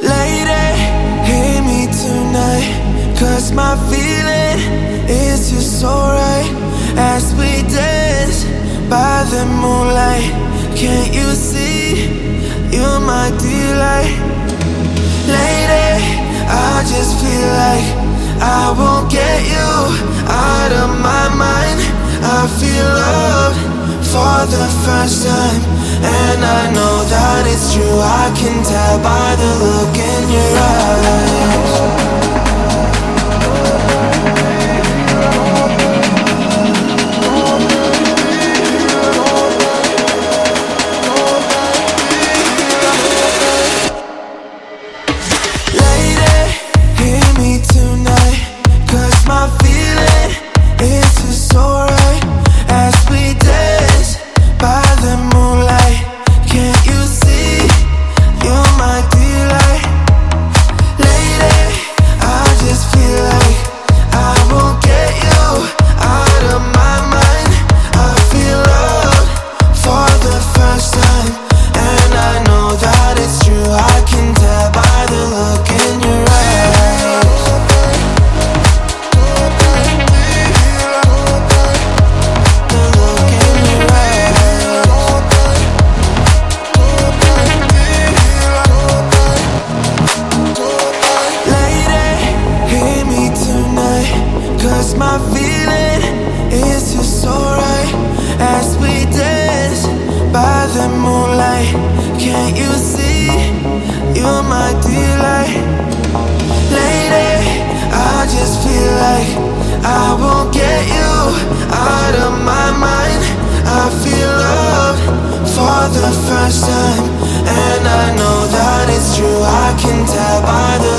Lady, hear me tonight. Cause my feeling is just so right As we dance by the moonlight Can't you see, you're my delight. Lady, I just feel like I won't get you out of my mind. I feel love for the first time And I know it's true I can tell by the look in your eyes hear me tonight Cause my feeling is just so right As we dance by the moonlight Can't you see, you're my delight. Lady, I just feel like I won't get you out of my mind. I feel love for the first time And I know that it's true. I can tell by the